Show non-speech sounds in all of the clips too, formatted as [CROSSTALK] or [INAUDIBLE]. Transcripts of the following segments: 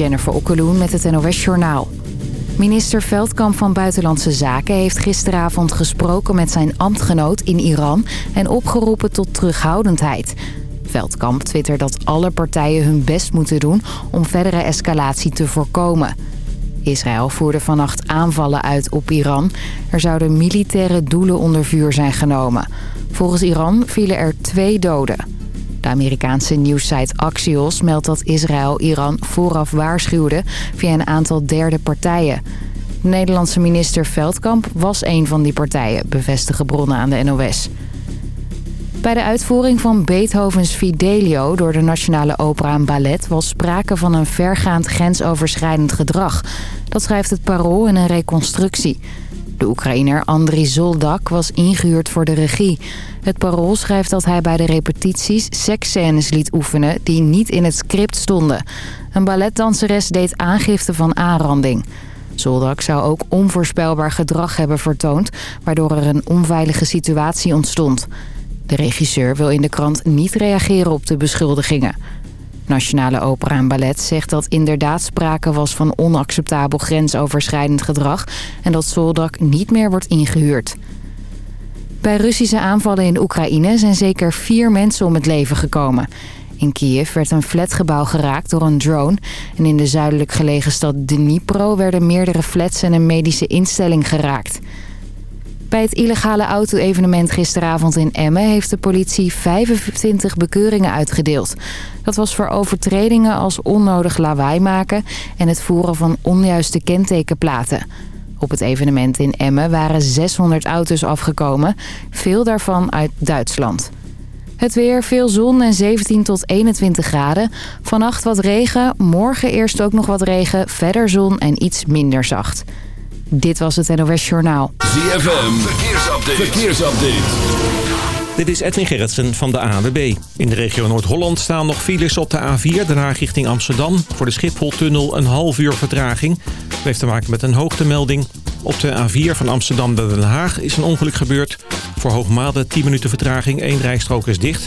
Jennifer Okkeloen met het NOS Journaal. Minister Veldkamp van Buitenlandse Zaken heeft gisteravond gesproken met zijn ambtgenoot in Iran... en opgeroepen tot terughoudendheid. Veldkamp twittert dat alle partijen hun best moeten doen om verdere escalatie te voorkomen. Israël voerde vannacht aanvallen uit op Iran. Er zouden militaire doelen onder vuur zijn genomen. Volgens Iran vielen er twee doden. De Amerikaanse nieuwssite Axios meldt dat Israël Iran vooraf waarschuwde via een aantal derde partijen. De Nederlandse minister Veldkamp was een van die partijen, bevestigen bronnen aan de NOS. Bij de uitvoering van Beethovens Fidelio door de Nationale Opera en Ballet... was sprake van een vergaand grensoverschrijdend gedrag. Dat schrijft het Parool in een reconstructie. De Oekraïner Andriy Zoldak was ingehuurd voor de regie. Het Parool schrijft dat hij bij de repetities seksscènes liet oefenen... die niet in het script stonden. Een balletdanseres deed aangifte van aanranding. Zoldak zou ook onvoorspelbaar gedrag hebben vertoond... waardoor er een onveilige situatie ontstond... De regisseur wil in de krant niet reageren op de beschuldigingen. Nationale Opera en Ballet zegt dat inderdaad sprake was van onacceptabel grensoverschrijdend gedrag... en dat Soldak niet meer wordt ingehuurd. Bij Russische aanvallen in Oekraïne zijn zeker vier mensen om het leven gekomen. In Kiev werd een flatgebouw geraakt door een drone... en in de zuidelijk gelegen stad Dnipro werden meerdere flats en een medische instelling geraakt... Bij het illegale auto-evenement gisteravond in Emmen... heeft de politie 25 bekeuringen uitgedeeld. Dat was voor overtredingen als onnodig lawaai maken... en het voeren van onjuiste kentekenplaten. Op het evenement in Emmen waren 600 auto's afgekomen. Veel daarvan uit Duitsland. Het weer, veel zon en 17 tot 21 graden. Vannacht wat regen, morgen eerst ook nog wat regen, verder zon en iets minder zacht. Dit was het NOS Journaal. ZFM, verkeersupdate. verkeersupdate. Dit is Edwin Gerritsen van de AWB. In de regio Noord-Holland staan nog files op de A4, Den Haag richting Amsterdam. Voor de Schipholtunnel een half uur vertraging. Dat heeft te maken met een hoogtemelding. Op de A4 van Amsterdam naar Den Haag is een ongeluk gebeurd. Voor Hoogmade 10 minuten vertraging, één rijstrook is dicht.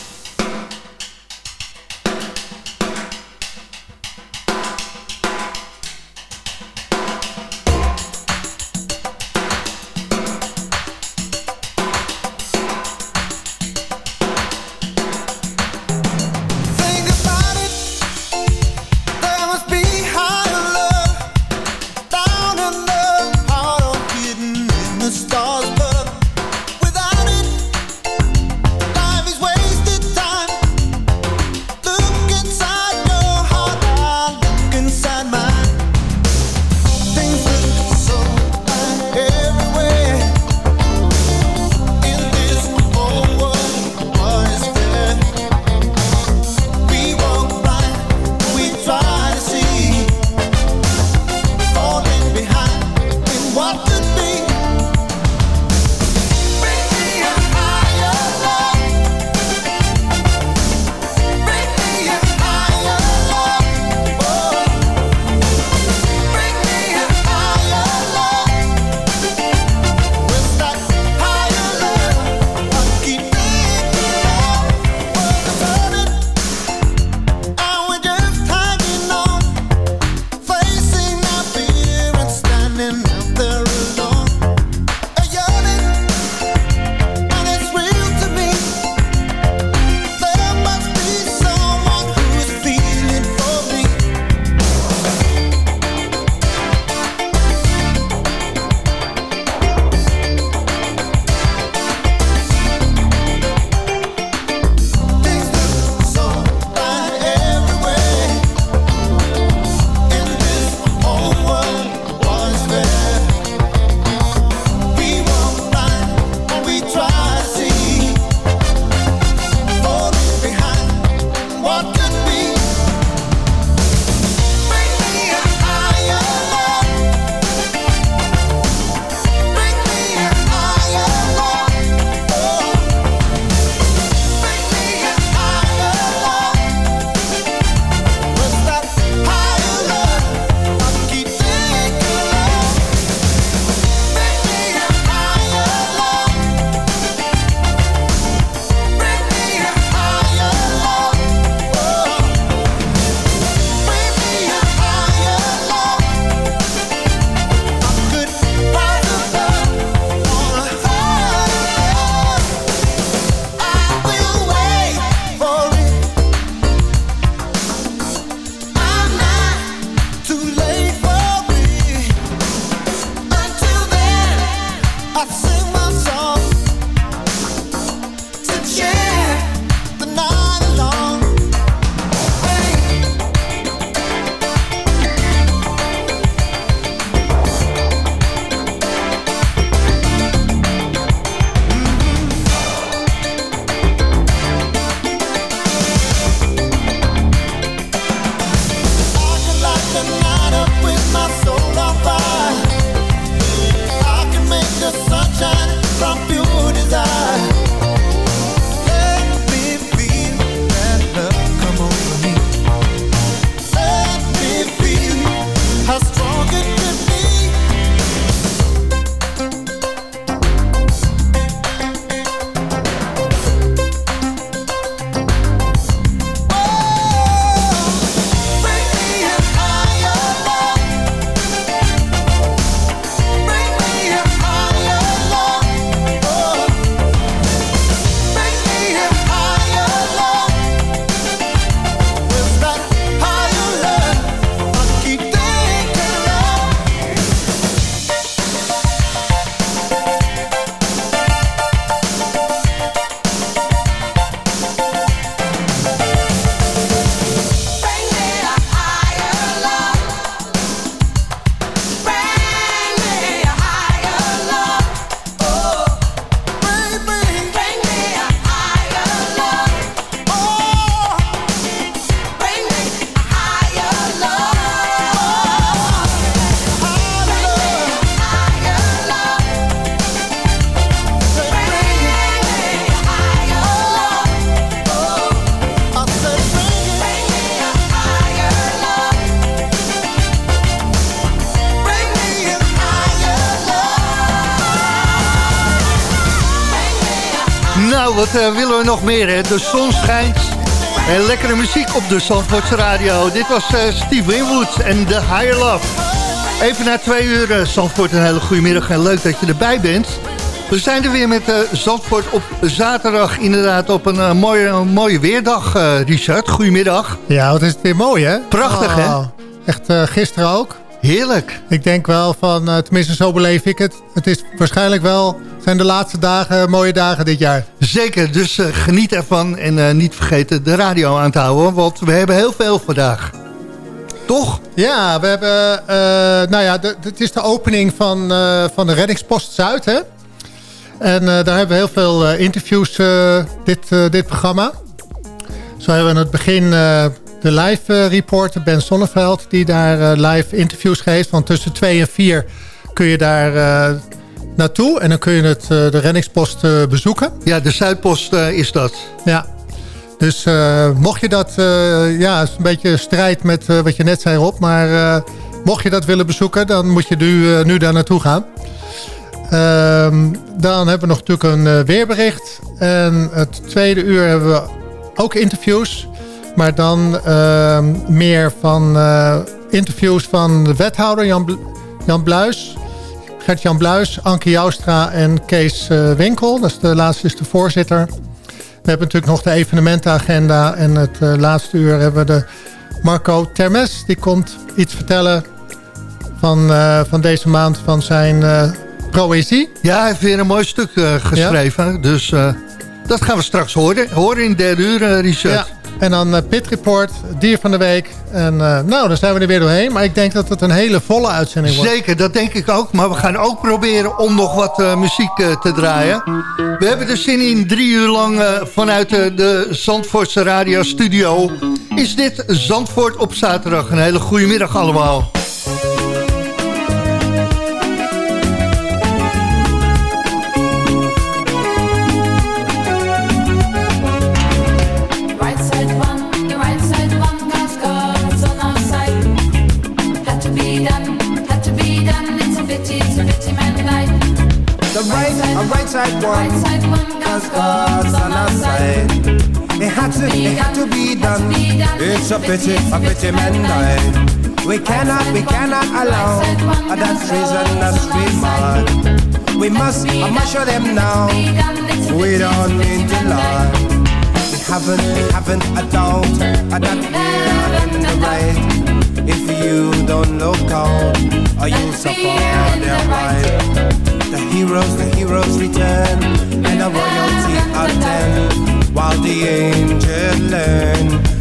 Wat uh, willen we nog meer, hè? De zon schijnt. En lekkere muziek op de Zandvoortse radio. Dit was uh, Steve Winwood en The Higher Love. Even na twee uur, uh, Zandvoort, een hele goede middag. En leuk dat je erbij bent. We zijn er weer met uh, Zandvoort op zaterdag. Inderdaad op een uh, mooie, een mooie weerdag, uh, Richard. Goedemiddag. Ja, wat is het weer mooi, hè? Prachtig, oh, hè? Echt gisteren ook. Heerlijk. Ik denk wel van, tenminste zo beleef ik het. Het is waarschijnlijk wel, zijn de laatste dagen mooie dagen dit jaar. Zeker, dus geniet ervan en niet vergeten de radio aan te houden. Want we hebben heel veel vandaag. Toch? Ja, we hebben, nou ja, het is de opening van, van de reddingspost Zuid, hè? En daar hebben we heel veel interviews, dit, dit programma. Zo hebben we in het begin de live reporter Ben Sonneveld... die daar live interviews geeft. Want tussen 2 en 4 kun je daar naartoe. En dan kun je het, de reddingspost bezoeken. Ja, de Zuidpost is dat. Ja. Dus mocht je dat... ja, is een beetje strijd met wat je net zei Rob. Maar mocht je dat willen bezoeken... dan moet je nu, nu daar naartoe gaan. Um, dan hebben we nog natuurlijk een uh, weerbericht. En het tweede uur hebben we ook interviews. Maar dan uh, meer van uh, interviews van de wethouder Jan, Jan Bluis. Gert-Jan Bluis, Anke Joustra en Kees uh, Winkel. Dat is de laatste is de voorzitter. We hebben natuurlijk nog de evenementenagenda. En het laatste uur hebben we de Marco Termes. Die komt iets vertellen van, van deze maand van zijn Proëzie? Ja, hij heeft weer een mooi stuk uh, geschreven. Dus uh, dat gaan we straks horen. Horen in de derde uur, uh, Richard. Ja. En dan Pit Report, dier van de week. En nou, dan zijn we er weer doorheen. Maar ik denk dat het een hele volle uitzending wordt. Zeker, dat denk ik ook. Maar we gaan ook proberen om nog wat muziek te draaien. We hebben er zin in drie uur lang vanuit de Zandvoortse Radio Studio. Is dit Zandvoort op zaterdag. Een hele goede middag allemaal. Side one, Right side one cause God's on our side. It had to, it had to be done. It's a pity, a pity man died. We cannot, we cannot allow that treason, that remark. We must, I must show them now. We don't mean to lie. We haven't, we haven't a doubt that we're in the right. You don't look out, or you suffer their right. The heroes, the heroes return, and a royalty attend, while the angels learn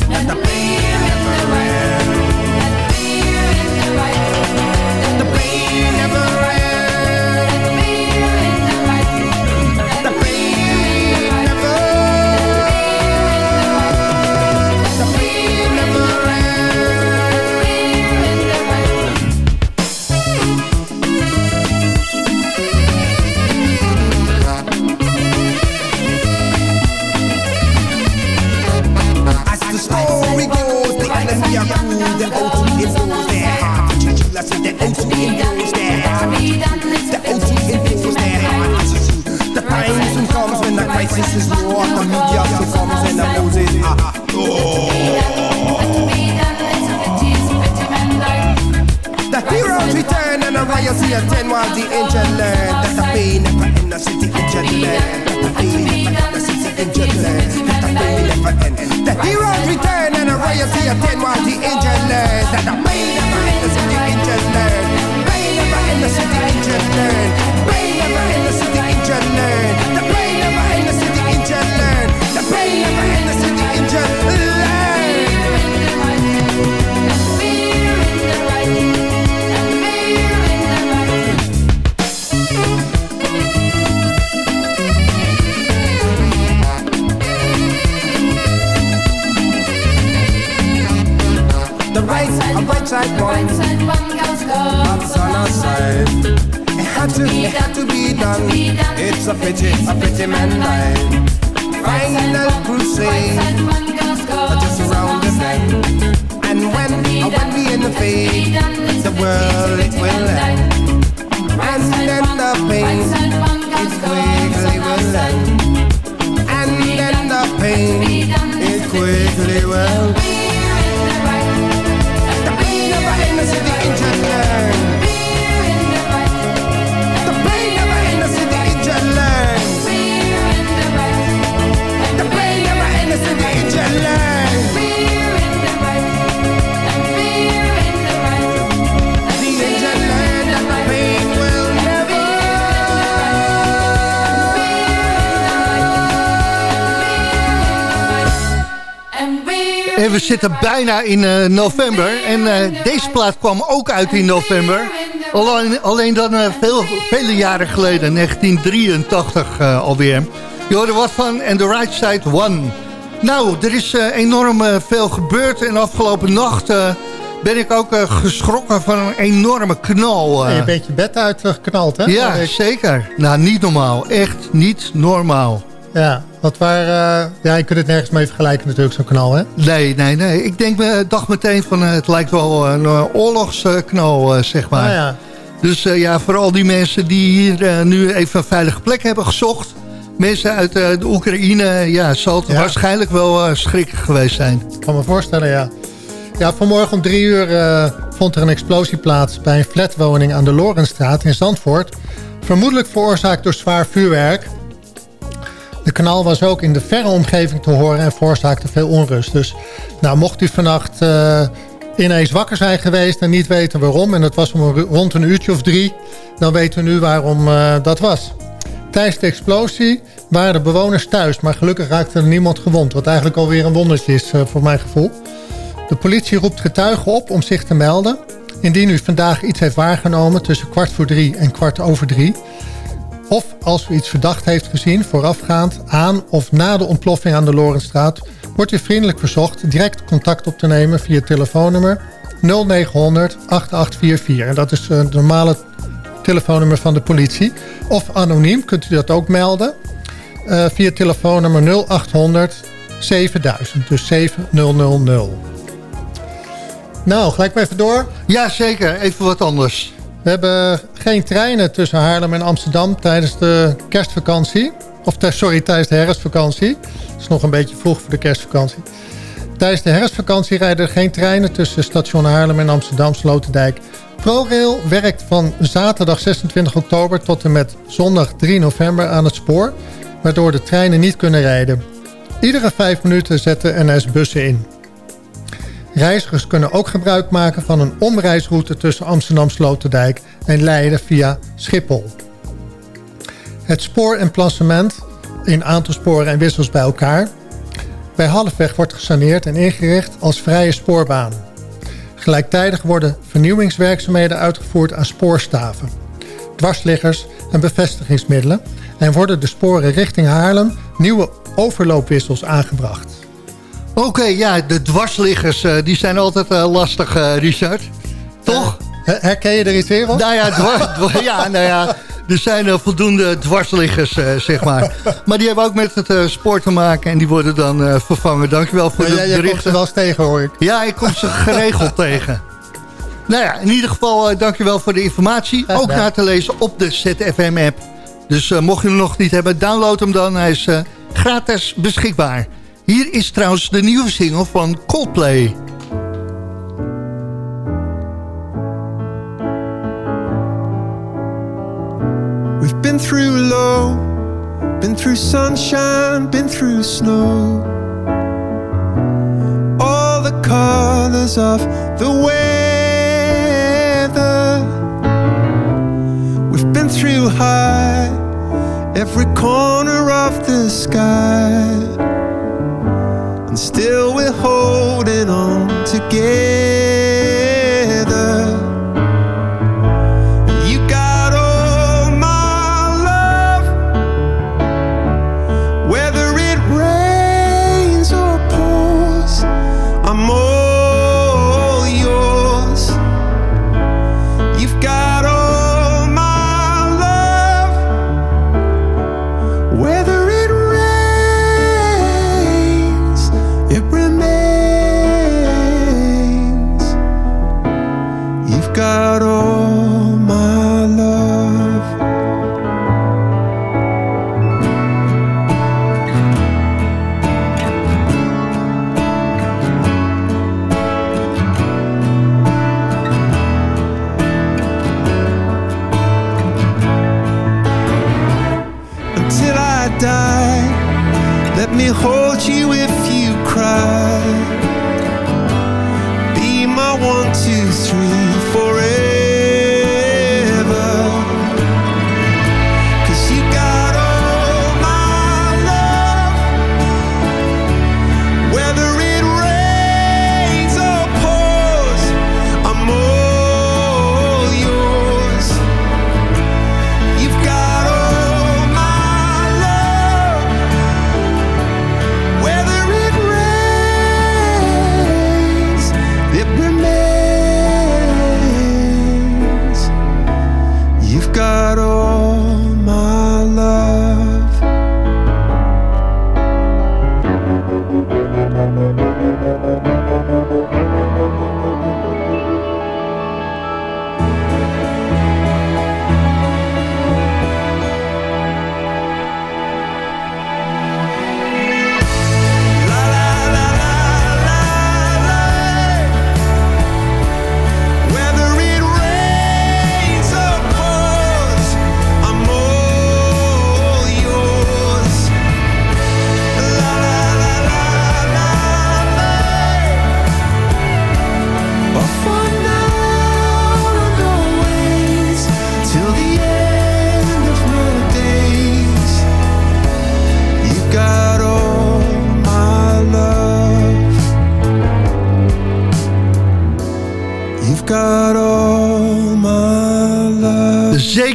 zitten bijna in eh, november. En eh, deze plaat kwam ook uit in november. Alleen, alleen dan eh, veel, vele jaren geleden, 1983 eh, alweer. Je hoorde wat van And the Right Side One. Nou, er is enorm veel gebeurd. En afgelopen nacht ben ik ook geschrokken van een enorme knal. En je bent je bed uitgeknald, hè? ja, zeker. Nou, niet normaal. Echt niet normaal. Ja, wat waar, eh, ja, je kunt het nergens mee vergelijken natuurlijk, zo'n knal, hè? Nee, nee, nee. Ik denk, eh, dacht meteen van eh, het lijkt wel een oorlogsknal, zeg maar. Nou ja, Dus ja, voor al die mensen die hier nu even een veilige plek hebben gezocht. Mensen uit de Oekraïne, ja, zal het Ja. waarschijnlijk wel schrikkelijk geweest zijn. ik kan me voorstellen, ja. Ja, vanmorgen om drie uur vond er een explosie plaats... bij een flatwoning aan de Lorenstraat in Zandvoort. Vermoedelijk veroorzaakt door zwaar vuurwerk. De kanaal was ook in de verre omgeving te horen... en veroorzaakte veel onrust. Dus nou, mocht u vannacht eh, ineens wakker zijn geweest... en niet weten waarom... en dat was om rond een uurtje of drie... dan weten we nu waarom eh, dat was. Tijdens de explosie waren de bewoners thuis... maar gelukkig raakte er niemand gewond... wat eigenlijk alweer een wondertje is eh, voor mijn gevoel. De politie roept getuigen op om zich te melden... indien u vandaag iets heeft waargenomen tussen kwart voor drie en kwart over drie... of als u iets verdacht heeft gezien voorafgaand aan of na de ontploffing aan de Lorenstraat... wordt u vriendelijk verzocht direct contact op te nemen via telefoonnummer 0900 8844. En dat is eh, het normale telefoonnummer van de politie. Of anoniem kunt u dat ook melden eh, via telefoonnummer 0800 7000. Dus 7000. Nou, gelijk maar even door. Ja, zeker. Even wat anders. We hebben geen treinen tussen Haarlem en Amsterdam tijdens de kerstvakantie. Of sorry, tijdens de herfstvakantie. Het is nog een beetje vroeg voor de kerstvakantie. Tijdens de herfstvakantie rijden er geen treinen tussen station Haarlem en Amsterdam Sloterdijk. ProRail werkt van zaterdag 26 oktober tot en met zondag 3 november aan het spoor, waardoor de treinen niet kunnen rijden. Iedere vijf minuten zetten NS bussen in. Reizigers kunnen ook gebruik maken van een omreisroute tussen Amsterdam Sloterdijk en Leiden via Schiphol. Het spooremplacement in aantal sporen en wissels bij elkaar. Bij Halfweg wordt gesaneerd en ingericht als vrije spoorbaan. Gelijktijdig worden vernieuwingswerkzaamheden uitgevoerd aan spoorstaven, dwarsliggers en bevestigingsmiddelen en worden de sporen richting Haarlem nieuwe overloopwissels aangebracht. Oké, ja, de dwarsliggers, eh, die zijn altijd eh, lastig, eh, Richard. Toch? Her- Herken je er iets weer op? Nou ja, [LAUGHS] ja, nou ja, er zijn voldoende dwarsliggers, zeg maar. Maar die hebben ook met het sport te maken en die worden dan vervangen. Dankjewel voor Maar de jij, jij komt berichten. er wel eens tegen hoor ik. Ja, ik kom ze [LAUGHS] geregeld tegen. Nou ja, in ieder geval dankjewel voor de informatie. Ook gedaan. na te lezen op de ZFM-app. Dus mocht je hem nog niet hebben, download hem dan. Hij is gratis beschikbaar. Hier is trouwens de nieuwe single van Coldplay. We've been through low, been through sunshine, been through snow. All the colors of the weather. We've been through high, every corner of the sky. And still we're holding on together.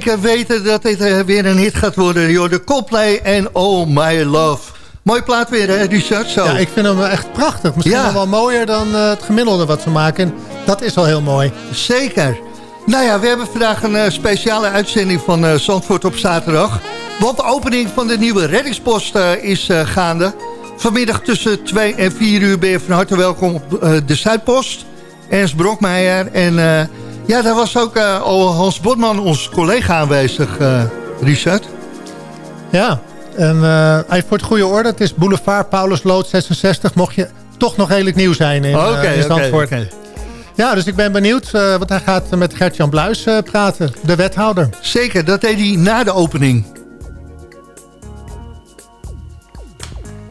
Zeker weten dat dit eh, weer een hit gaat worden. Joh, de Coldplay en Oh My Love. Mooi plaat weer, hè, Richard? Zo. Ja, ik vind hem echt prachtig. Misschien Ja. wel mooier dan eh, het gemiddelde wat ze maken. En dat is al heel mooi. Zeker. Nou ja, we hebben vandaag een eh, speciale uitzending van eh, Zandvoort op zaterdag. Want de opening van de nieuwe reddingspost eh, is eh, gaande. Vanmiddag tussen 2 en 4 uur ben je van harte welkom op eh, de Zuidpost. Ernst Brokmeijer. En eh, ja, daar was ook eh, Hans Botman, ons collega, aanwezig, eh, Richard. Ja, en eh, even voor het goede orde. Het is Boulevard Paulus Lood 66. Mocht je toch nog redelijk nieuw zijn in, eh, Oké, in. Ja, dus ik ben benieuwd. want hij gaat met Gert-Jan Bluis praten. De wethouder. Zeker, dat deed hij na de opening.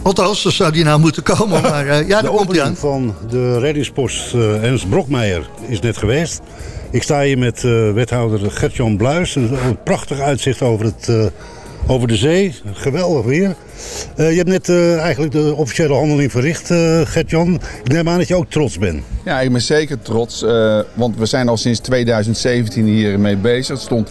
Althans, zo zou die nou moeten komen. [LAUGHS] Maar eh, ja, de daar komt hij aan. opening van de reddingspost eh Ernst Brokmeijer is net geweest. Ik sta hier met eh, wethouder Gert-Jan Bluis. Een, een prachtig uitzicht over, het, eh, over de zee. Geweldig weer. Eh, je hebt net eh, eigenlijk de officiële handeling verricht, eh Gert-Jan. Ik neem aan dat je ook trots bent. Ja, ik ben zeker trots. eh, want we zijn al sinds 2017 hiermee bezig. Het stond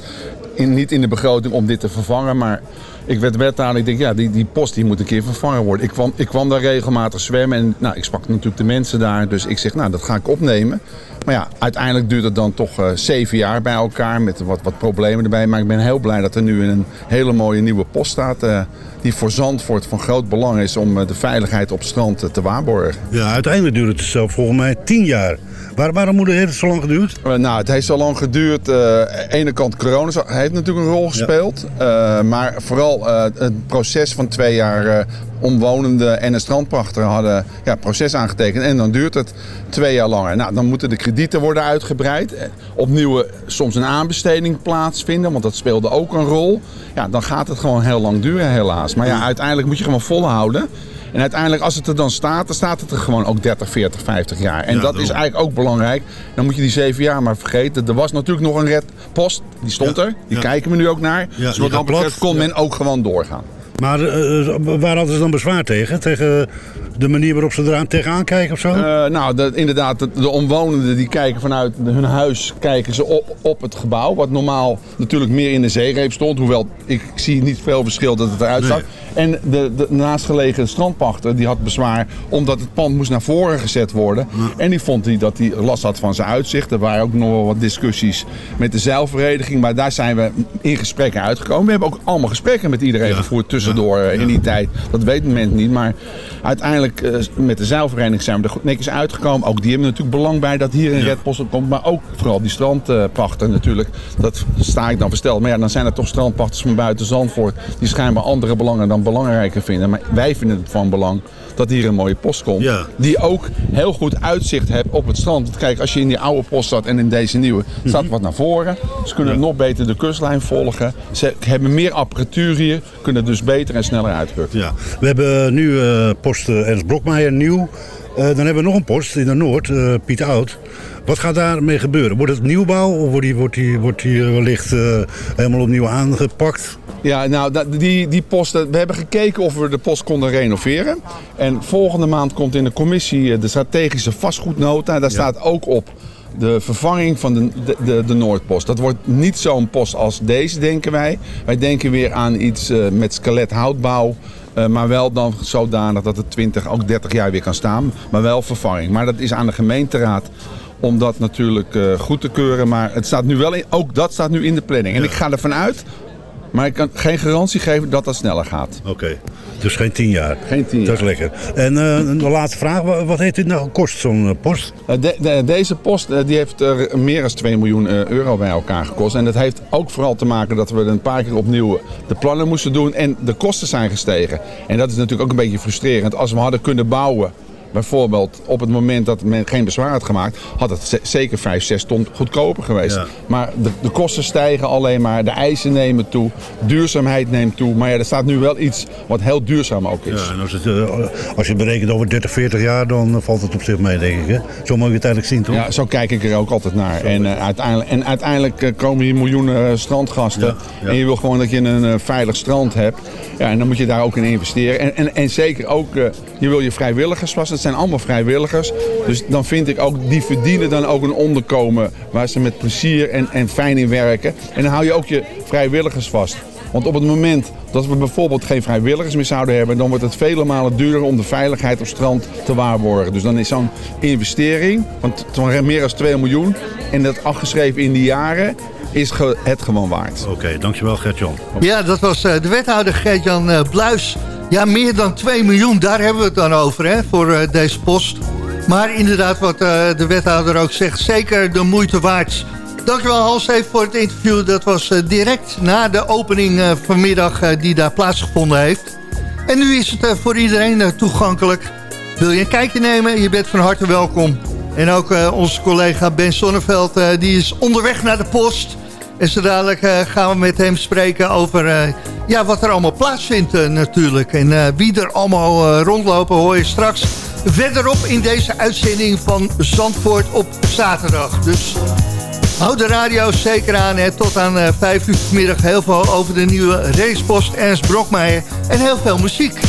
in, niet in de begroting om dit te vervangen. Maar ik werd wethouder. Ik denk, ja, die, die post die moet een keer vervangen worden. Ik kwam, ik kwam daar regelmatig zwemmen. En nou, ik sprak natuurlijk de mensen daar. Dus ik zeg, nou, dat ga ik opnemen. Maar ja, uiteindelijk duurt het dan toch eh, zeven jaar bij elkaar. Met wat, wat problemen erbij. Maar ik ben heel blij dat er nu een hele mooie nieuwe post staat. eh, die voor Zandvoort van groot belang is om eh, de veiligheid op strand te waarborgen. Ja, uiteindelijk duurt het zelf volgens mij tien jaar. Waar, waarom heeft het zo lang geduurd? Uh, nou, het heeft zo lang geduurd. Uh, aan de ene kant corona heeft natuurlijk een rol gespeeld. Uh, maar vooral het proces van twee jaar omwonenden en een strandpachter hadden ja, proces aangetekend. En dan duurt het twee jaar langer. Nou, dan moeten de kredieten worden uitgebreid. Eh, Opnieuw eh, soms een aanbesteding plaatsvinden, want dat speelde ook een rol. Ja, dan gaat het gewoon heel lang duren helaas. Maar ja, uiteindelijk moet je gewoon volhouden. En uiteindelijk, als het er dan staat, dan staat het er gewoon ook 30, 40, 50 jaar. En Ja, dat is eigenlijk ook belangrijk. Dan moet je die zeven jaar maar vergeten. Er was natuurlijk nog een redpost, die stond Ja, er. Die ja. kijken we nu ook naar. Dus wat dat betreft kon men ook gewoon doorgaan. Maar eh, waar hadden ze dan bezwaar tegen? Tegen de manier waarop ze eraan tegenaan kijken of zo? Eh, nou, de- inderdaad, de, de omwonenden die kijken vanuit hun huis kijken ze op, op het gebouw. Wat normaal natuurlijk meer in de zeereep stond. Hoewel, ik zie niet veel verschil dat het eruit zag. En de, de naastgelegen strandpachter die had bezwaar omdat het pand moest naar voren gezet worden. En die vond hij dat hij last had van zijn uitzicht. Er waren ook nog wel wat discussies met de zeilvereniging. Maar daar zijn we in gesprekken uitgekomen. We hebben ook allemaal gesprekken met iedereen gevoerd tussendoor eh, in die tijd. Dat weet men niet. Maar uiteindelijk eh, met de zeilvereniging zijn we er netjes uitgekomen. Ook die hebben natuurlijk belang bij dat hier een redpost op komt. Maar ook vooral die strandpachter natuurlijk. Dat sta ik dan versteld. Maar ja, dan zijn er toch strandpachters van buiten Zandvoort. Die schijnbaar andere belangen dan van belangrijker vinden. Maar wij vinden het van belang dat hier een mooie post komt. Ja. Die ook heel goed uitzicht heeft op het strand. Want kijk, als je in die oude post staat en in deze nieuwe, staat wat naar voren. Ze kunnen nog beter de kustlijn volgen. Ze hebben meer apparatuur hier, kunnen dus beter en sneller uitrukken. Ja. We hebben nu eh, post eh, Ernst Brokmeijer nieuw. Eh, dan hebben we nog een post in de Noord, Piet Oud. Wat gaat daarmee gebeuren? Wordt het nieuwbouw of wordt die, wordt die, wordt die wellicht helemaal opnieuw aangepakt? Ja, nou, die, die posten, we hebben gekeken of we de post konden renoveren. En volgende maand komt in de commissie eh, de strategische vastgoednota. Daar staat ook op de vervanging van de, de, de, de Noordpost. Dat wordt niet zo'n post als deze, denken wij. Wij denken weer aan iets eh, met skelet houtbouw. eh, maar wel dan zodanig dat het 20, ook 30 jaar weer kan staan. Maar wel vervanging. Maar dat is aan de gemeenteraad om dat natuurlijk goed te keuren. Maar het staat nu wel in, ook dat staat nu in de planning. En ik ga ervan uit, maar ik kan geen garantie geven dat dat sneller gaat. Oké, dus geen tien jaar. Geen tien Dat is lekker. En eh, de laatste vraag, wa- wat heeft dit nou gekost, zo'n eh, post? Eh, de- de- deze post die heeft er meer dan 2 miljoen euro bij elkaar gekost. En dat heeft ook vooral te maken dat we een paar keer opnieuw de plannen moesten doen. En de kosten zijn gestegen. En dat is natuurlijk ook een beetje frustrerend. Als we hadden kunnen bouwen, bijvoorbeeld op het moment dat men geen bezwaar had gemaakt, had het ze- zeker 5, 6 ton goedkoper geweest. Ja. Maar de, de kosten stijgen alleen maar, de eisen nemen toe, duurzaamheid neemt toe. Maar ja, er staat nu wel iets wat heel duurzaam ook is. Ja, en als, het, eh, als je berekent over 30, 40 jaar, dan eh, valt het op zich mee, denk ik. Hè? Zo moet je het eigenlijk zien, toch? Ja, zo kijk ik er ook altijd naar. En, eh, uiteindelijk, en uiteindelijk komen hier miljoenen strandgasten. Ja, ja. En je wil gewoon dat je een veilig strand hebt. Ja, en dan moet je daar ook in investeren. En, en, en zeker ook, je wil je vrijwilligers vast. Het zijn allemaal vrijwilligers. Dus dan vind ik ook, die verdienen dan ook een onderkomen waar ze met plezier en, en fijn in werken. En dan hou je ook je vrijwilligers vast. Want op het moment dat we bijvoorbeeld geen vrijwilligers meer zouden hebben, dan wordt het vele malen duurder om de veiligheid op strand te waarborgen. Dus dan is zo'n investering van t- van meer dan 2 miljoen en dat afgeschreven in die jaren, is ge- het gewoon waard. Oké, dankjewel Gert-Jan. Ja, dat was eh, de wethouder Gert-Jan eh, Bluis. Ja, meer dan 2 miljoen, daar hebben we het dan over hè, voor eh, deze post. Maar inderdaad, wat eh, de wethouder ook zegt, zeker de moeite waard. Dankjewel Hans even voor het interview. Dat was eh, direct na de opening vanmiddag die daar plaatsgevonden heeft. En nu is het voor iedereen toegankelijk. Wil je een kijkje nemen? Je bent van harte welkom. En ook onze collega Ben Sonneveld, die is onderweg naar de post. En zo dadelijk eh, gaan we met hem spreken over eh, ja, wat er allemaal plaatsvindt eh, natuurlijk. En wie er allemaal rondlopen hoor je straks verderop in deze uitzending van Zandvoort op zaterdag. Dus Houd de radio zeker aan. Hè. Tot aan eh 5 uur vanmiddag heel veel over de nieuwe racepost Ernst Brokmeijer. En heel veel muziek.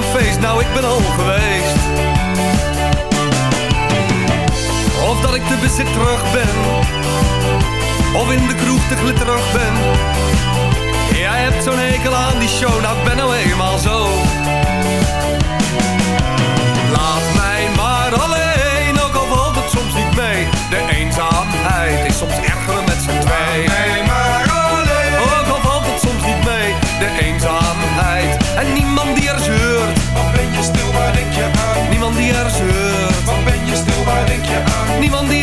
Een feest, nou ik ben al geweest. Of dat ik te bezit terug ben. Of in de kroeg te glitterig ben. Jij hebt zo'n hekel aan die show, nou ik ben nou eenmaal zo. Laat mij maar alleen, ook al valt het soms niet mee. De eenzaamheid is soms Niemand die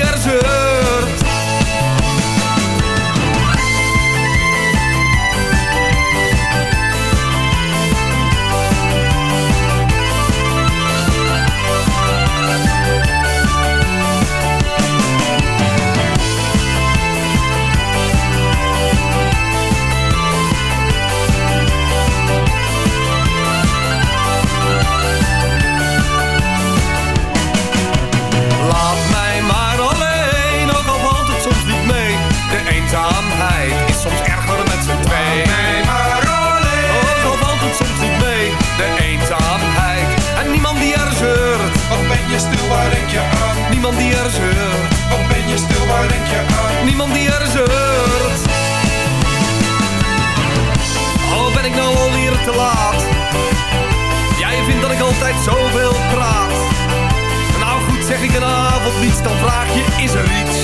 Niemand die er zeurt. Oh, ben ik nou alweer te laat? Jij vindt dat ik altijd zoveel praat. Nou goed, zeg ik een avond niets, dan vraag je, is er iets?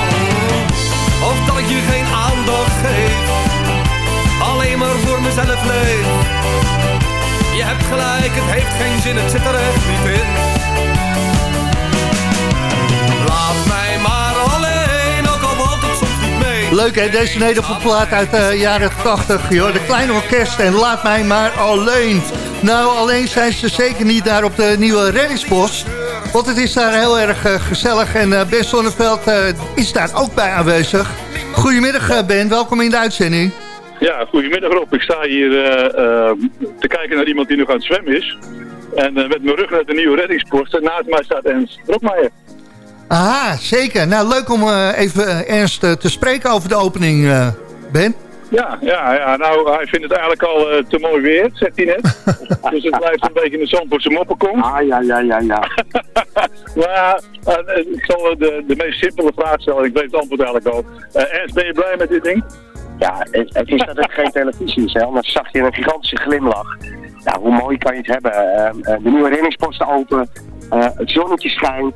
Oh, of dat ik je geen aandacht geef, alleen maar voor mezelf leef. Je hebt gelijk, het heeft geen zin, het zit er echt niet in. Leuk hè, deze nederlandplaat uit de jaren 80. Joh, de kleine orkest en laat mij maar alleen. Nou, alleen zijn ze zeker niet daar op de nieuwe reddingspost. Want het is daar heel erg eh, gezellig en eh, Ben Sonneveld eh, is daar ook bij aanwezig. Goedemiddag eh, Ben, welkom in de uitzending. Ja, goedemiddag Rob. Ik sta hier eh, eh, te kijken naar iemand die nog aan het zwemmen is. En eh, met mijn rug naar de nieuwe reddingspost. Naast mij staat Ernst Brokmeijer. Aha, zeker. Nou, leuk om eh, even eh, Ernst eh, te spreken over de opening, eh, Ben. Ja, ja, ja, nou hij vindt het eigenlijk al te mooi weer, zegt hij net. [LAUGHS] dus het blijft een beetje een Zandvoortse moppenkom. Ah, ja, ja, ja, ja. [LAUGHS] maar ja, ik zal de, de meest simpele vraag stellen. Ik weet het antwoord eigenlijk al. Eh, Ernst, ben je blij met dit ding? Ja, het, het is dat het geen televisie is, hè? anders zag je een gigantische glimlach. Nou, hoe mooi kan je het hebben? De nieuwe reddingsposten open, eh, het zonnetje schijnt,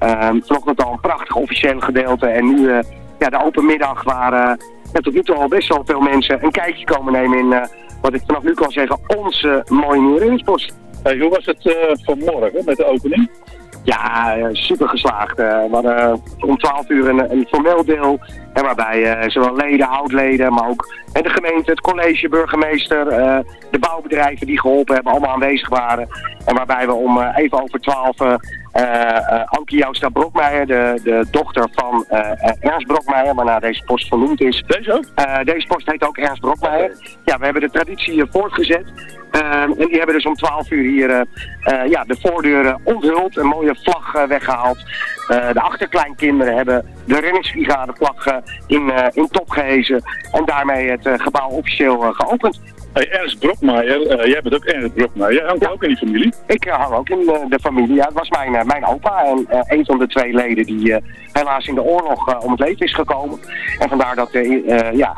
ehm, ehm, vanochtend al een prachtig officiële gedeelte en nu eh, ja, de open middag waar ja, tot nu toe al best wel veel mensen een kijkje komen nemen in, eh, wat ik vanaf nu kan zeggen, onze mooie nieuwe. Hey, hoe was het vanmorgen met de opening? Ja, super geslaagd. We hadden om 12 uur een, een formeel deel. hè, waarbij zowel leden, oud-leden, maar ook en de gemeente, het college, burgemeester, de bouwbedrijven die geholpen hebben, allemaal aanwezig waren. En waarbij we om even over 12 uh, Ankie Jousta Brokmeijer, de, de dochter van eh, eh, Ernst Brokmeijer, waarna deze post vernoemd is. Deze ook? deze post heet ook Ernst Brokmeijer. Ja, we hebben de traditie eh, voortgezet. Ehm, en die hebben dus om 12 uur hier eh, eh, ja, de voordeuren onthuld, een mooie vlag eh, weggehaald. Eh, de achterkleinkinderen hebben de reddingsbrigade vlag eh, in, eh, in top gehezen en daarmee het eh, gebouw officieel eh, geopend. Hey, Ernst Brokmeijer, eh, jij bent ook Ernst Brokmeijer. Jij hangt ook in die familie. Ik eh, hang ook in de, de familie. Ja, het was mijn, eh, mijn opa en een van de twee leden die helaas in de oorlog om het leven is gekomen. En vandaar dat ja,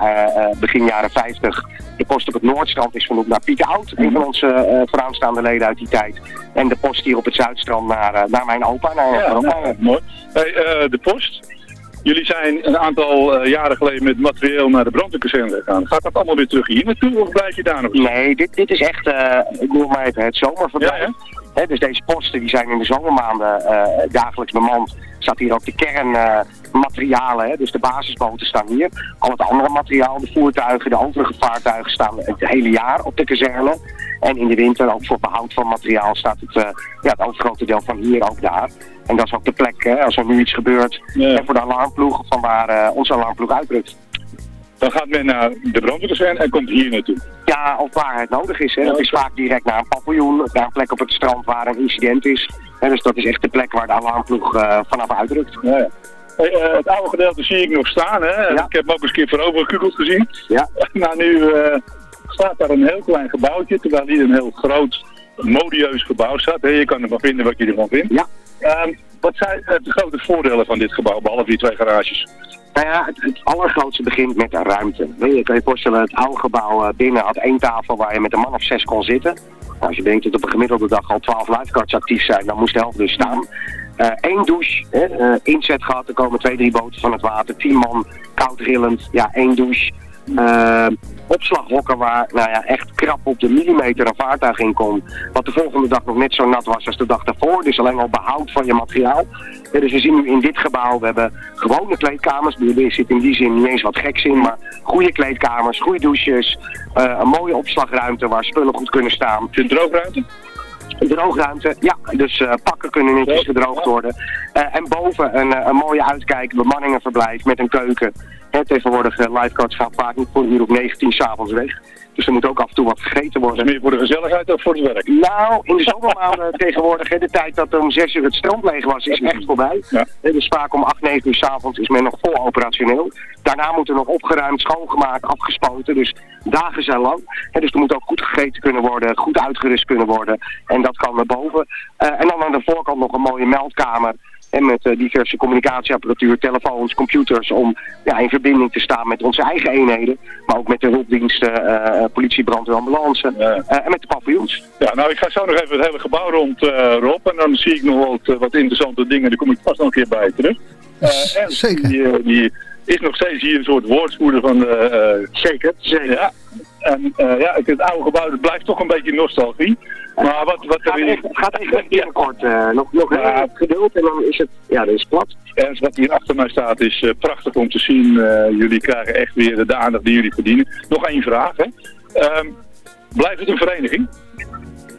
begin jaren 50 de post op het Noordstrand is vernoemd naar Pieter Oud. Een van onze vooraanstaande leden uit die tijd. En de post hier op het Zuidstrand naar, naar mijn opa. Naar, Ja, nou, mooi. Hey, de post. Jullie zijn een aantal eh, jaren geleden met materieel naar de brandweerkazerne gegaan. Gaat dat allemaal weer terug hier naartoe of blijf je daar nog? Nee, dit, dit is echt, eh, ik noem maar even het zomerverblijf. Dus deze posten die zijn in de zomermaanden eh, dagelijks bemand. Staat hier ook de kernmaterialen, hè, dus de basisboten staan hier. Al het andere materiaal, de voertuigen, de overige vaartuigen staan het hele jaar op de kazerne. En in de winter, ook voor behoud van materiaal, staat het, eh, ja, het overgrote deel van hier ook daar. En dat is ook de plek, hè, als er nu iets gebeurt, en voor de alarmploeg, van waar eh, onze alarmploeg uitrukt. Dan gaat men naar de brandweerkazerne en komt hier naartoe. Ja, of waar het nodig is. Hè. Dat is vaak direct naar een paviljoen, naar een plek op het strand waar een incident is. Hè, dus dat is echt de plek waar de alarmploeg eh, vanaf uitrukt. Ja, ja. Hey, het oude gedeelte zie ik nog staan, hè? En Ik heb hem ook eens een keer voor overgekukeld gezien. Ja. [LAUGHS] nou, nu staat daar een heel klein gebouwtje, terwijl hier een heel groot, modieus gebouw staat. Je kan ervan vinden wat je ervan vindt. Ja. Ehm, wat zijn eh, de grote voordelen van dit gebouw, behalve die twee garages? Nou ja, het, het allergrootste begint met de ruimte. Je, kan je voorstellen, het oude gebouw eh, binnen had één tafel waar je met een man of zes kon zitten. Nou, als je denkt dat op een gemiddelde dag al twaalf lifeguards actief zijn, dan moest de helft dus staan. Eén douche, hè, eh, inzet gehad, er komen twee, drie boten van het water, tien man, koud rillend, ja, één douche. Eh, opslaghokken waar nou ja, echt krap op de millimeter een vaartuig in kon. Wat de volgende dag nog net zo nat was als de dag daarvoor. Dus alleen al behoud van je materiaal. Dus we zien nu in dit gebouw, we hebben gewone kleedkamers. Er zit in die zin niet eens wat geks in, maar goede kleedkamers, goede douches. eh, een mooie opslagruimte waar spullen goed kunnen staan. Een droogruimte? Droogruimte, ja. Dus eh, pakken kunnen netjes gedroogd worden. Eh, en boven een, eh, een mooie uitkijk, bemanningenverblijf met een keuken. Hè, tegenwoordig uh, lifeguards gaan vaak niet voor een uur of 19 s'avonds weg. Dus er moet ook af en toe wat gegeten worden. Meer voor de gezelligheid of voor het werk? Nou, in de zomermaanden [LAUGHS] tegenwoordig, hè, de tijd dat om 6 uur het strand leeg was, is echt voorbij. Ja. Dus vaak om 8, 9 uur s'avonds is men nog vol operationeel. Daarna moet er nog opgeruimd, schoongemaakt, afgespoten. Dus dagen zijn lang. Hè, dus er moet ook goed gegeten kunnen worden, goed uitgerust kunnen worden. En dat kan naar boven. Eh, en dan aan de voorkant nog een mooie meldkamer. En met eh, diverse communicatieapparatuur, telefoons, computers, om ja, in verbinding te staan met onze eigen eenheden. Maar ook met de hulpdiensten, eh, politie, brandweer, ambulance eh, en met de paviljoens. Ja, nou ik ga zo nog even het hele gebouw rond, eh, Rob. En dan zie ik nog wat, eh, wat interessante dingen. Daar kom ik vast nog een keer bij terug. Eh, en Zeker. Die, eh, die is nog steeds hier een soort woordvoerder van de... eh, zeker, zeker. Ja. En eh, ja, het oude gebouw, dat blijft toch een beetje nostalgie. Maar wat, wat Gaat er gaat even binnenkort eh, nog, nog Ja. heel geduld en dan is het, ja, dan is het plat. En wat hier achter mij staat is eh, prachtig om te zien. Eh, jullie krijgen echt weer de aandacht die jullie verdienen. Nog één vraag, hè. Ehm, blijft het een vereniging?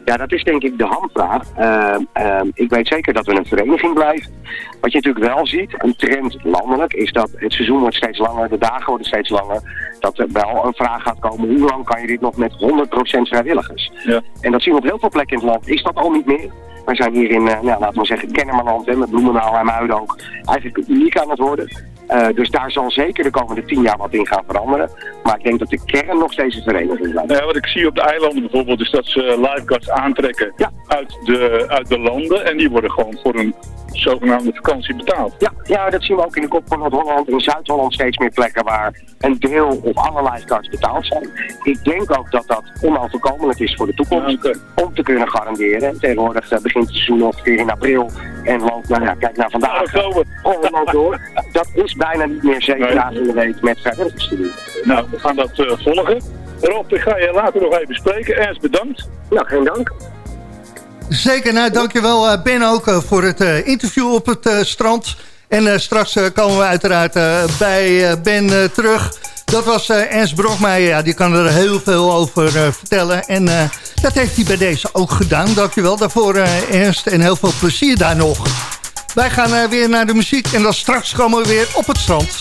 Ja, dat is denk ik de hamvraag. Ehm, ehm, ik weet zeker dat we een vereniging blijven. Wat je natuurlijk wel ziet, een trend landelijk, is dat het seizoen wordt steeds langer, de dagen worden steeds langer. Dat er wel een vraag gaat komen, hoe lang kan je dit nog met 100% vrijwilligers? Ja. En dat zien we op heel veel plekken in het land. Is dat al niet meer? Wij zijn hier in, eh, nou, laten we zeggen, Kennemerland, hè, met Bloemendaal en Muiden ook, eigenlijk uniek aan het worden. Eh, dus daar zal zeker de komende tien jaar wat in gaan veranderen. Maar ik denk dat de kern nog steeds een vereniging blijft. Ja, wat ik zie op de eilanden bijvoorbeeld is dat ze lifeguards aantrekken uit, de, uit de landen. En die worden gewoon voor een zogenaamde vakantie betaald. Ja, ja, dat zien we ook in de kop van Noord-Holland. In Zuid-Holland steeds meer plekken waar een deel of alle lifeguards betaald zijn. Ik denk ook dat dat onoverkomelijk is voor de toekomst. Om te kunnen garanderen. En tegenwoordig eh, begint het seizoen ongeveer in april. En loopt, nou ja, kijk naar vandaag. Oh, loopt door. Dat is bijna niet meer zeven Nee. dagen in de week met doen. Nou, we gaan dat eh, volgen. Rob, ik ga je later nog even spreken. Ernst, bedankt. Nou, geen dank. Zeker, nou dankjewel eh, Ben ook eh, voor het eh, interview op het strand. En straks komen we uiteraard bij Ben terug. Dat was Ernst Brokmeijer, ja, die kan er heel veel over vertellen. En dat heeft hij bij deze ook gedaan. Dankjewel daarvoor Ernst en heel veel plezier daar nog. Wij gaan weer naar de muziek en dan straks komen we weer op het strand.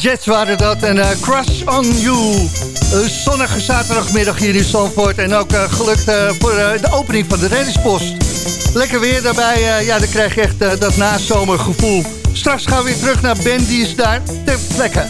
Jets waren dat en eh, Crush on You. Een zonnige zaterdagmiddag hier in Zandvoort. En ook eh, gelukt eh, voor de opening van de reddingspost. Lekker weer daarbij. ja, dan krijg je echt dat nazomergevoel. Straks gaan we weer terug naar Ben, die is daar ter plekke.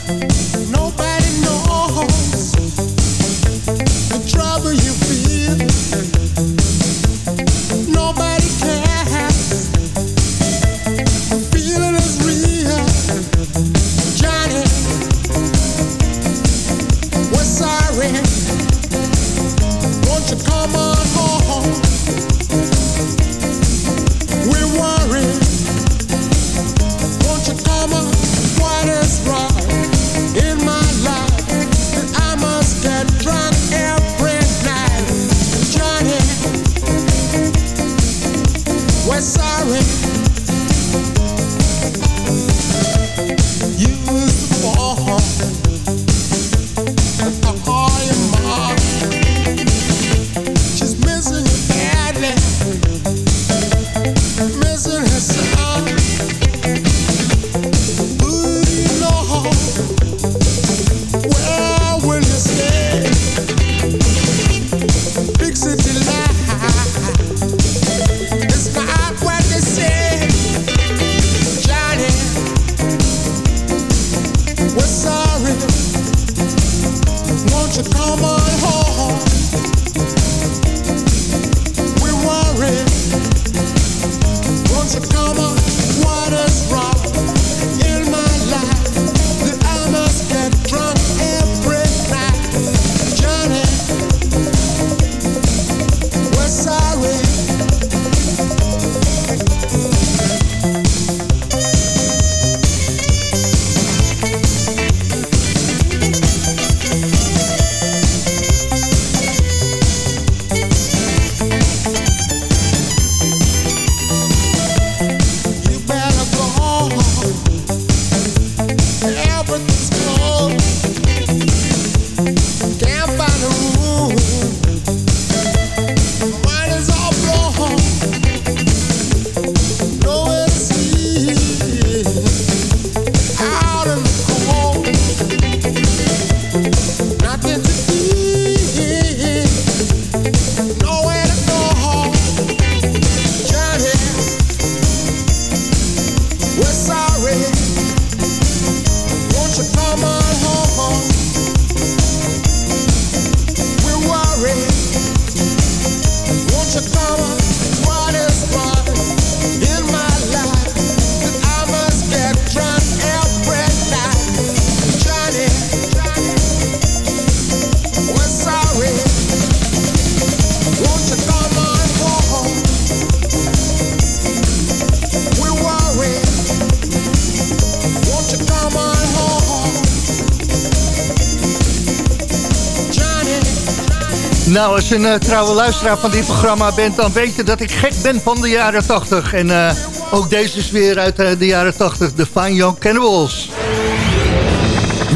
Nou, als je een eh, trouwe luisteraar van dit programma bent... dan weet je dat ik gek ben van de jaren 80. En eh, ook deze is weer uit eh, de jaren 80. De Fine Young Cannibals.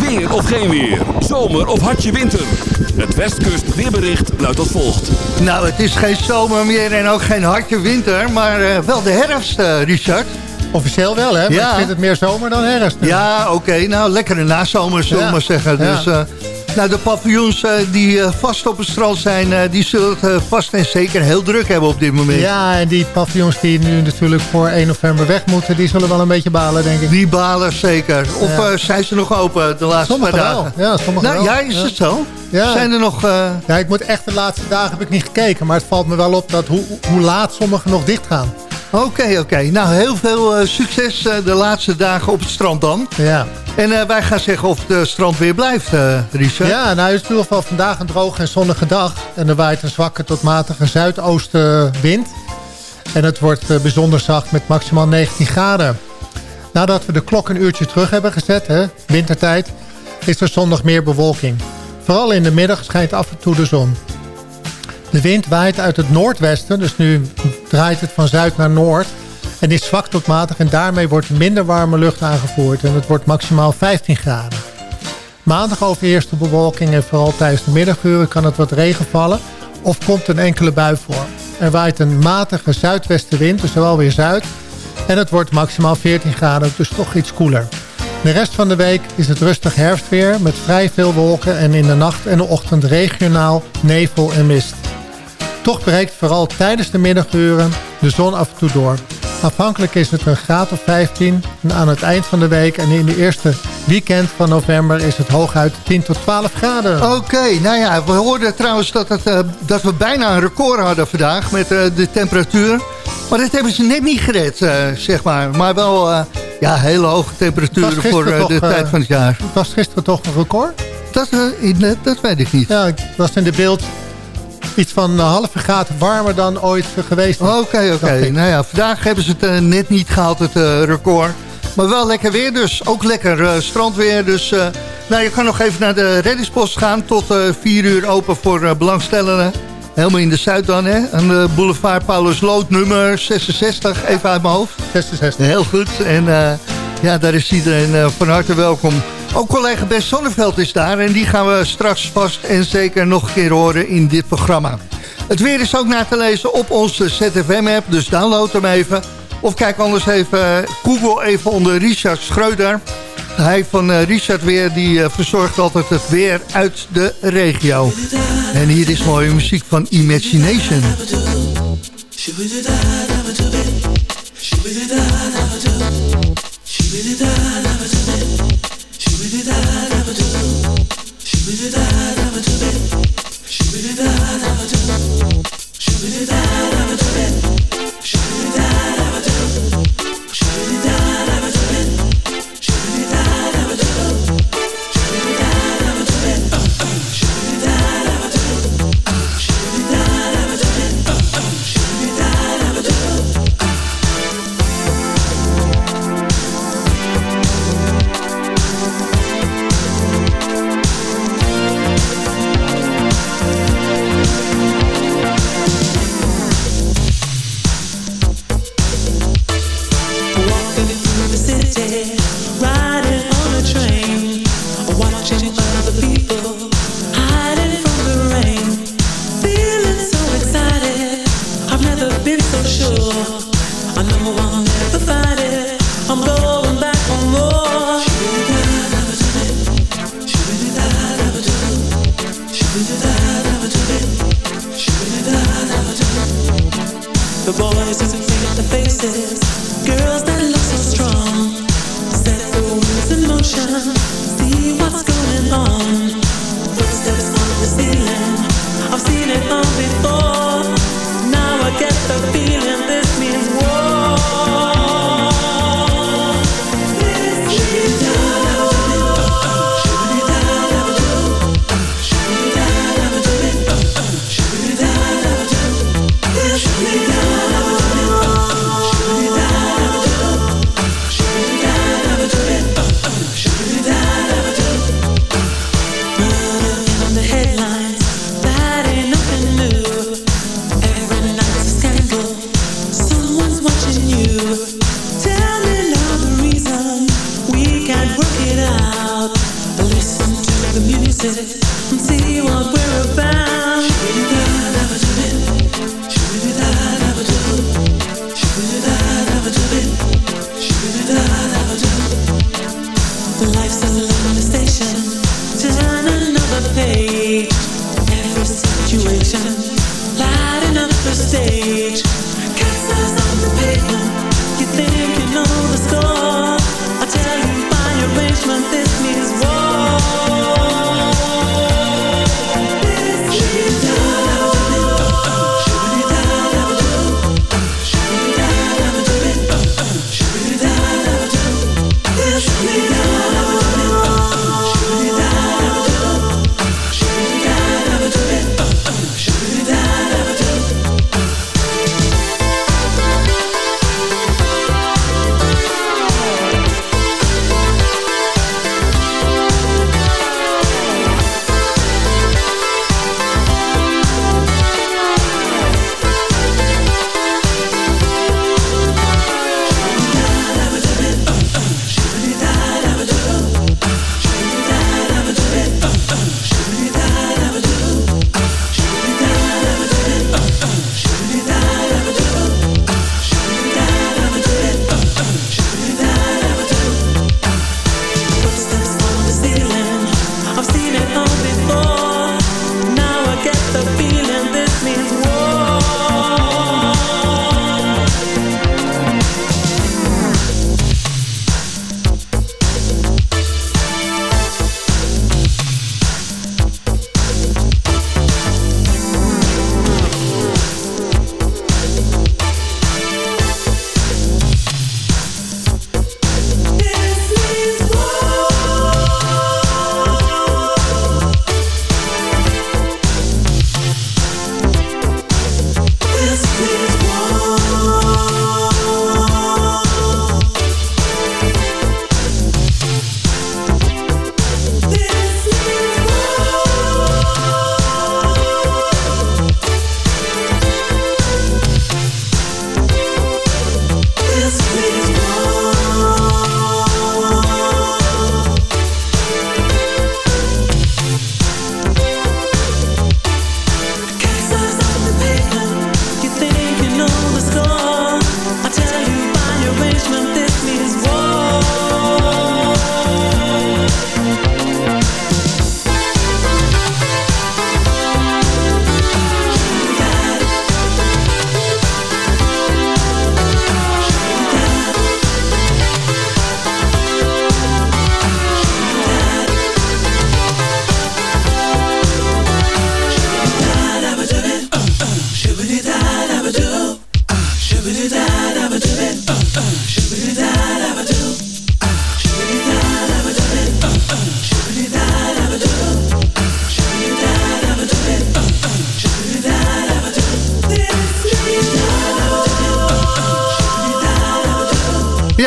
Weer of geen weer. Zomer of hartje winter. Het Westkust weerbericht luidt als volgt. Nou, het is geen zomer meer en ook geen hartje winter... maar eh, wel de herfst, eh, Richard. Officieel wel, hè? Maar Ja. ik vind het meer zomer dan herfst. nu. Ja, oké. nou, lekkere nazomer, zullen we Ja. maar zeggen. Ja. Dus, eh, nou, de paviljoens eh, die eh, vast op het strand zijn... eh, die zullen het vast en zeker heel druk hebben op dit moment. Ja, en die paviljoens die nu natuurlijk voor 1 november weg moeten... die zullen wel een beetje balen, denk ik. Die balen zeker. Of Ja. zijn ze nog open de laatste Sommige paar wel. dagen? Ja, sommige nou, wel. ja, is Ja. het zo? Ja. Zijn er nog... Ja, ik moet echt de laatste dagen heb ik niet gekeken. Maar het valt me wel op dat hoe, hoe laat sommigen nog dicht gaan. Oké, oké. Nou, heel veel eh, succes eh, de laatste dagen op het strand dan. Ja. En eh, wij gaan zeggen of het strand weer blijft, Richard. Ja, nou het is in ieder geval vandaag een droge en zonnige dag. En er waait een zwakke tot matige zuidoostenwind. En het wordt bijzonder zacht met maximaal 19 graden. Nadat we de klok een uurtje terug hebben gezet, hè, wintertijd, is er zondag meer bewolking. Vooral in de middag schijnt af en toe de zon. De wind waait uit het noordwesten, dus nu draait het van zuid naar noord. En is zwak tot matig en daarmee wordt minder warme lucht aangevoerd. En het wordt maximaal 15 graden. Maandag overheerst de bewolking en vooral tijdens de middaguren kan het wat regen vallen of komt een enkele bui voor. Er waait een matige zuidwestenwind, dus wel weer zuid. En het wordt maximaal 14 graden, dus toch iets koeler. De rest van de week is het rustig herfstweer met vrij veel wolken en in de nacht en de ochtend regionaal nevel en mist. Toch breekt vooral tijdens de middaguren de zon af en toe door. Afhankelijk is het een graad of 15 en aan het eind van de week en in de eerste weekend van november is het hooguit 10 tot 12 graden. Oké, nou ja, we hoorden trouwens dat, het, eh, dat we bijna een record hadden vandaag met eh, de temperatuur. Maar dat hebben ze net niet gered, eh, zeg maar. Maar wel ja, hele hoge temperaturen voor de tijd van het jaar. Was gisteren toch een record? Dat, dat weet ik niet. Ja, het was in de beeld iets van een halve graad warmer dan ooit geweest. Oké, oké. Nou ja, vandaag hebben ze het eh, net niet gehaald, het eh, record. Maar wel lekker weer dus. Ook lekker eh, strandweer. Dus eh, nou, je kan nog even naar de reddingspost gaan. Tot eh 4 uur open voor eh, belangstellenden. Helemaal in de Zuid dan, hè. Aan de boulevard Paulus Lood, nummer 66. Even uit mijn hoofd. 66. Heel goed. En eh, ja, daar is iedereen eh, van harte welkom. Ook collega Best Zonneveld is daar. En die gaan we straks vast en zeker nog een keer horen in dit programma. Het weer is ook na te lezen op onze ZFM-app. Dus download hem even. Of kijk anders even, eh, Google even onder Richard Schreuder. Hij van eh, Richard Weer, die eh, verzorgt altijd het weer uit de regio. En hier is mooie muziek van Imagination. Walking On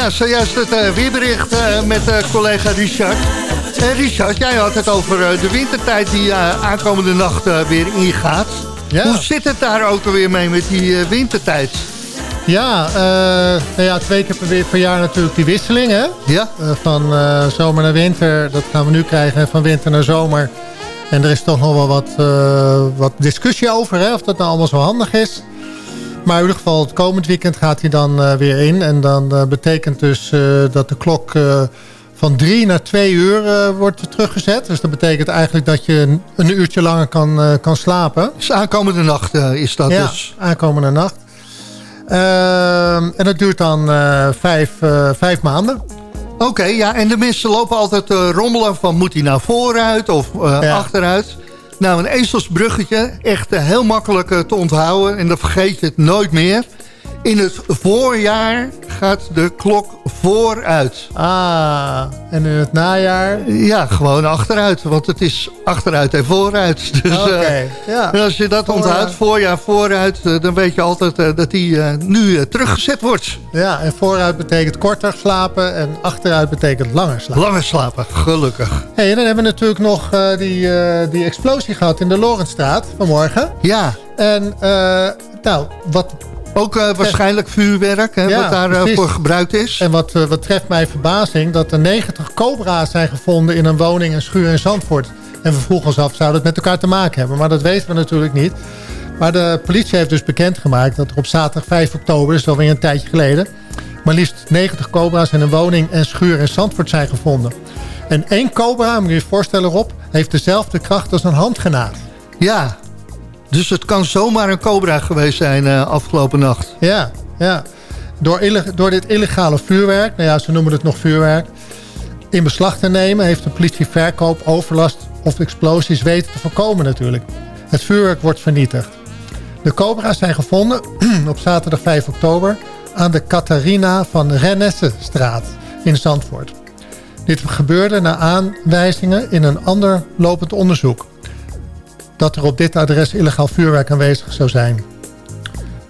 Ja, zojuist het eh, weerbericht eh, met eh, collega Richard. Richard, jij had het over de wintertijd die aankomende nacht weer ingaat. Hoe zit het daar ook alweer mee met die wintertijd? Ja, nou ja, twee keer per, weer- per jaar natuurlijk die wisseling. Hè? Ja. Van zomer naar winter, dat gaan we nu krijgen. En van winter naar zomer. En er is toch nog wel wat, wat discussie over hè, of dat nou allemaal zo handig is. Maar in ieder geval, het komend weekend gaat hij dan eh, weer in. En dan eh, betekent dus eh, dat de klok van drie naar twee uur wordt teruggezet. Dus dat betekent eigenlijk dat je een, een uurtje langer kan, kan slapen. Dus aankomende nacht is dat ja, dus. aankomende nacht. Ehm, en dat duurt dan vijf, vijf maanden. Oké, ja, en de mensen lopen altijd rommelen van moet hij nou vooruit of Ja. achteruit. Nou, een ezelsbruggetje, echt eh, heel makkelijk eh, te onthouden en dan vergeet je het nooit meer. In het voorjaar gaat de klok vooruit. Ah, en in het najaar? Ja, gewoon achteruit, want het is achteruit en vooruit. [LAUGHS] Dus Oké, eh, ja. en als je dat onthoudt, voorjaar vooruit, eh, dan weet je altijd eh, dat die nu teruggezet wordt. Ja, en vooruit betekent korter slapen en achteruit betekent langer slapen. Langer slapen, gelukkig. Hey, en dan hebben we natuurlijk nog die, die explosie gehad in de Lorenstraat vanmorgen. Ja. En nou, wat... Ook uh, waarschijnlijk vuurwerk, hè, Ja, wat daarvoor precies. voor gebruikt is. En wat, uh, wat treft mij verbazing, dat er 90 cobra's zijn gevonden in een woning en schuur in Zandvoort. En we vroegen ons af, zou dat met elkaar te maken hebben? Maar dat weten we natuurlijk niet. Maar de politie heeft dus bekendgemaakt dat er op zaterdag 5 oktober, dus alweer een tijdje geleden... maar liefst 90 cobra's in een woning en schuur in Zandvoort zijn gevonden. En één cobra, moet je je voorstellen Rob, heeft dezelfde kracht als een handgenaad. Ja, dus het kan zomaar een cobra geweest zijn uh, afgelopen nacht. Ja, ja. Door, door dit illegale vuurwerk, nou ja, ze noemen het nog vuurwerk... in beslag te nemen heeft de politie verkoop, overlast of explosies weten te voorkomen natuurlijk. Het vuurwerk wordt vernietigd. De cobra's zijn gevonden [CLEARS THROAT] op zaterdag 5 oktober... aan de Catharina van Rennessestraat in Zandvoort. Dit gebeurde na aanwijzingen in een ander lopend onderzoek dat er op dit adres illegaal vuurwerk aanwezig zou zijn.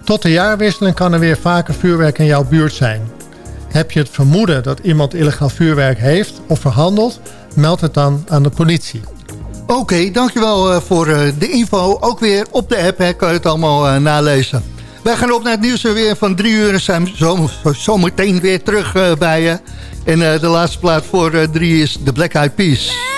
Tot de jaarwisseling kan er weer vaker vuurwerk in jouw buurt zijn. Heb je het vermoeden dat iemand illegaal vuurwerk heeft of verhandelt, meld het dan aan de politie. Oké, okay, dankjewel uh, voor uh, de info. Ook weer op de app hè, kan je het allemaal uh, nalezen. Wij gaan op naar het nieuws weer van drie uur en zijn zo, zo, meteen weer terug bij je. En de laatste plaat voor drie is The Black Eyed Peas.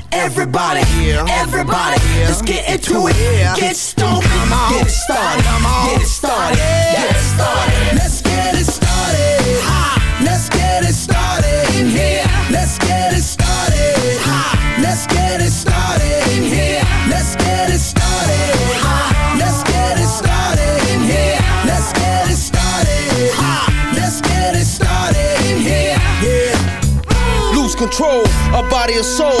Everybody, everybody, let's get into it. Get stoked, get it started, get it started, get it started. Let's get it started. Ha! Let's get it started in here. Let's get it started. Ha! Let's get it started in here. Let's get it started. Ha! Let's get it started in here. Let's get it started. Ha! Let's get it started in here. Yeah. Lose control, a body and soul.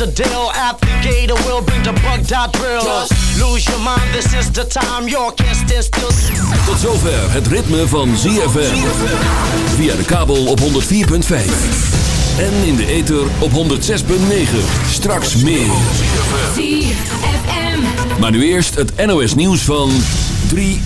Mr. Dill at the gate will bring the bug dot drill. Lose your mind, this is the time you can't stand still. Tot zover het ritme van ZFM. Via de kabel op 104.5. En in de ether op 106.9. Straks meer. Maar nu eerst het NOS nieuws van 3